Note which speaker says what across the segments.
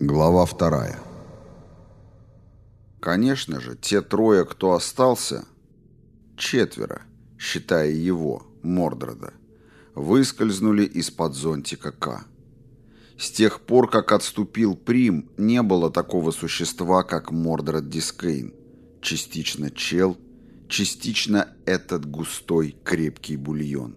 Speaker 1: Глава вторая. Конечно же, те трое, кто остался, четверо, считая его, Мордрода, выскользнули из-под зонтика К. С тех пор, как отступил Прим, не было такого существа, как Мордред Дискейн. Частично чел, частично этот густой крепкий бульон.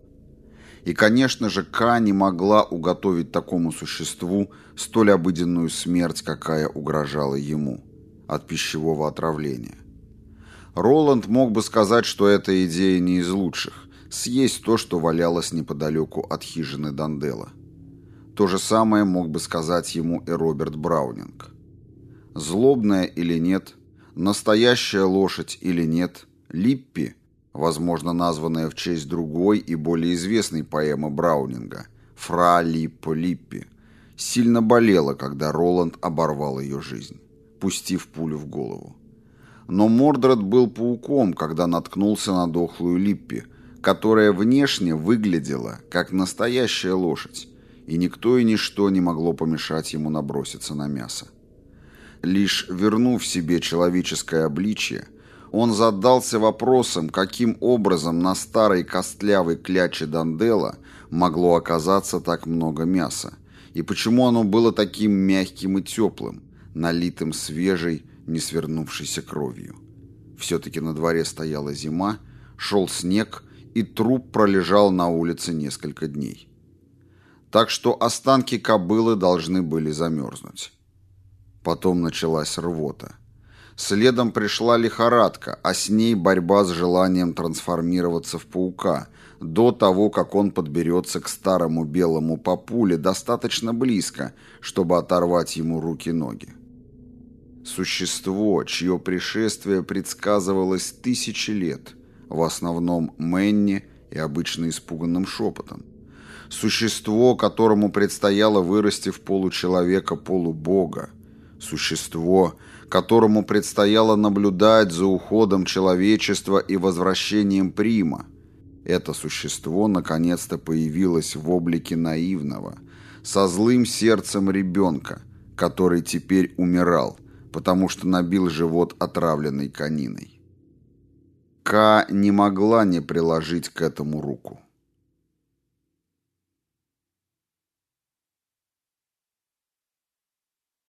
Speaker 1: И, конечно же, Ка не могла уготовить такому существу столь обыденную смерть, какая угрожала ему от пищевого отравления. Роланд мог бы сказать, что эта идея не из лучших – съесть то, что валялось неподалеку от хижины Дандела. То же самое мог бы сказать ему и Роберт Браунинг. Злобная или нет, настоящая лошадь или нет, Липпи – возможно, названная в честь другой и более известной поэмы Браунинга «Фра Липпо Липпи», сильно болела, когда Роланд оборвал ее жизнь, пустив пулю в голову. Но Мордред был пауком, когда наткнулся на дохлую Липпи, которая внешне выглядела как настоящая лошадь, и никто и ничто не могло помешать ему наброситься на мясо. Лишь вернув себе человеческое обличие, он задался вопросом, каким образом на старой костлявой кляче Дандела могло оказаться так много мяса, и почему оно было таким мягким и теплым, налитым свежей, не свернувшейся кровью. Все-таки на дворе стояла зима, шел снег, и труп пролежал на улице несколько дней. Так что останки кобылы должны были замерзнуть. Потом началась рвота. Следом пришла лихорадка, а с ней борьба с желанием трансформироваться в паука, до того, как он подберется к старому белому папуле достаточно близко, чтобы оторвать ему руки-ноги. Существо, чье пришествие предсказывалось тысячи лет, в основном Мэнни и обычно испуганным шепотом. Существо, которому предстояло вырасти в получеловека-полубога. Существо, которому предстояло наблюдать за уходом человечества и возвращением Прима. Это существо наконец-то появилось в облике наивного, со злым сердцем ребенка, который теперь умирал, потому что набил живот отравленной кониной. Ка не могла не приложить к этому руку.